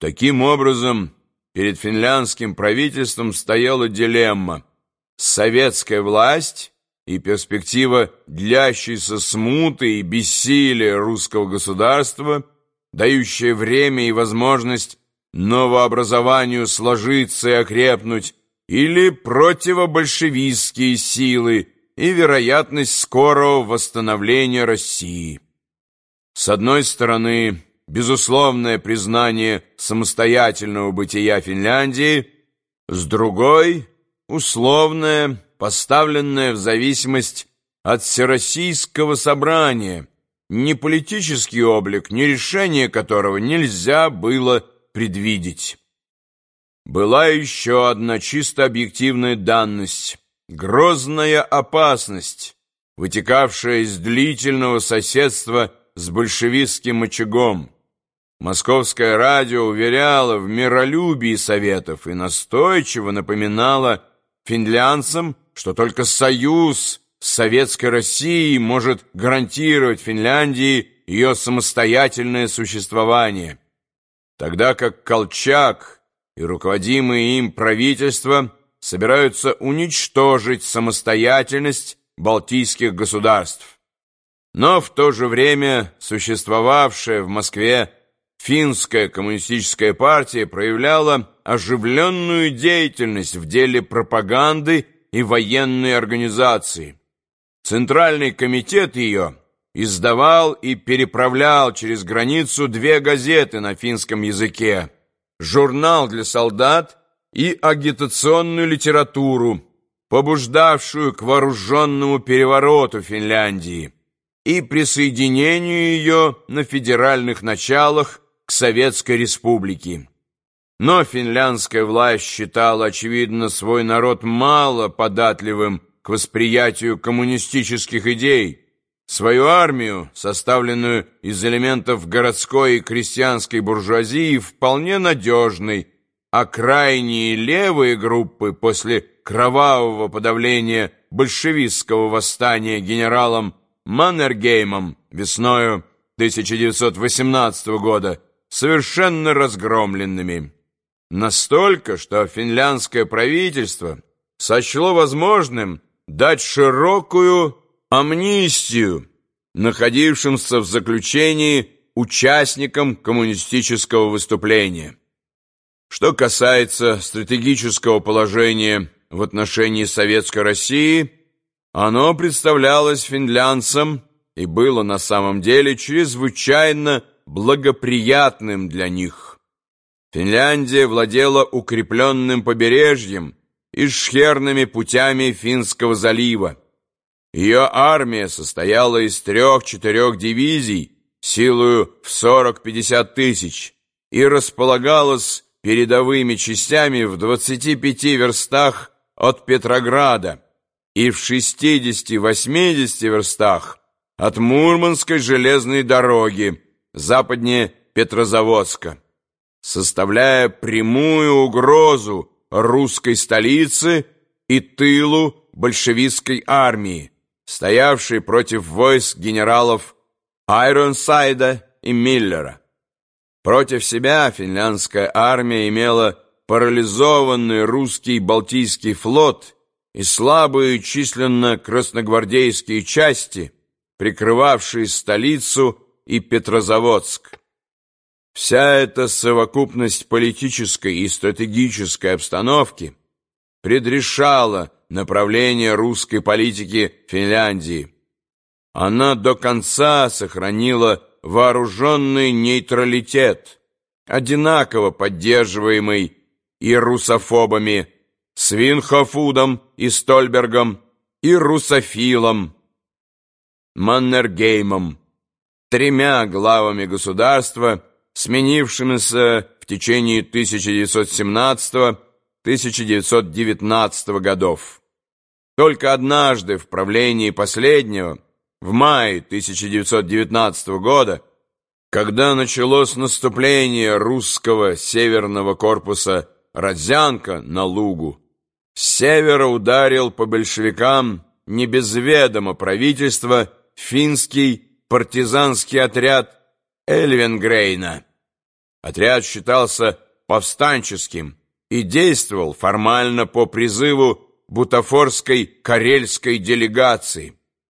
Таким образом, перед финляндским правительством стояла дилемма «советская власть» и перспектива длящейся смуты и бессилия русского государства, дающая время и возможность новообразованию сложиться и окрепнуть, или противобольшевистские силы и вероятность скорого восстановления России. С одной стороны, безусловное признание самостоятельного бытия Финляндии, с другой – условное, поставленное в зависимость от Всероссийского собрания, ни политический облик, ни решение которого нельзя было предвидеть. Была еще одна чисто объективная данность – грозная опасность, вытекавшая из длительного соседства с большевистским очагом. Московское радио уверяло в миролюбии Советов и настойчиво напоминало финлянцам, что только союз с Советской Россией может гарантировать Финляндии ее самостоятельное существование. Тогда как Колчак и руководимые им правительства собираются уничтожить самостоятельность балтийских государств. Но в то же время существовавшая в Москве финская коммунистическая партия проявляла оживленную деятельность в деле пропаганды и военной организации. Центральный комитет ее издавал и переправлял через границу две газеты на финском языке, журнал для солдат и агитационную литературу, побуждавшую к вооруженному перевороту Финляндии и присоединению ее на федеральных началах к Советской Республике. Но финляндская власть считала, очевидно, свой народ мало податливым к восприятию коммунистических идей, свою армию, составленную из элементов городской и крестьянской буржуазии, вполне надежной, а крайние левые группы после кровавого подавления большевистского восстания генералом Маннергеймом весною 1918 года совершенно разгромленными. Настолько, что финляндское правительство сочло возможным дать широкую амнистию находившимся в заключении участникам коммунистического выступления. Что касается стратегического положения в отношении Советской России, оно представлялось финлянцам и было на самом деле чрезвычайно благоприятным для них. Финляндия владела укрепленным побережьем и шхерными путями Финского залива. Ее армия состояла из трех-четырех дивизий силою в 40-50 тысяч и располагалась передовыми частями в 25 верстах от Петрограда и в 60-80 верстах от Мурманской железной дороги западнее Петрозаводска, составляя прямую угрозу русской столице и тылу большевистской армии, стоявшей против войск генералов Айронсайда и Миллера. Против себя финляндская армия имела парализованный русский Балтийский флот и слабые численно красногвардейские части, прикрывавшие столицу и Петрозаводск. Вся эта совокупность политической и стратегической обстановки предрешала направление русской политики Финляндии. Она до конца сохранила вооруженный нейтралитет, одинаково поддерживаемый и русофобами Свинхофудом и Стольбергом, и русофилом Маннергеймом, тремя главами государства, сменившимися в течение 1917-1919 годов. Только однажды в правлении последнего, в мае 1919 года, когда началось наступление русского северного корпуса Родзянко на Лугу, с севера ударил по большевикам не без ведома правительства финский партизанский отряд Эльвенгрейна. Отряд считался повстанческим и действовал формально по призыву бутафорской карельской делегации.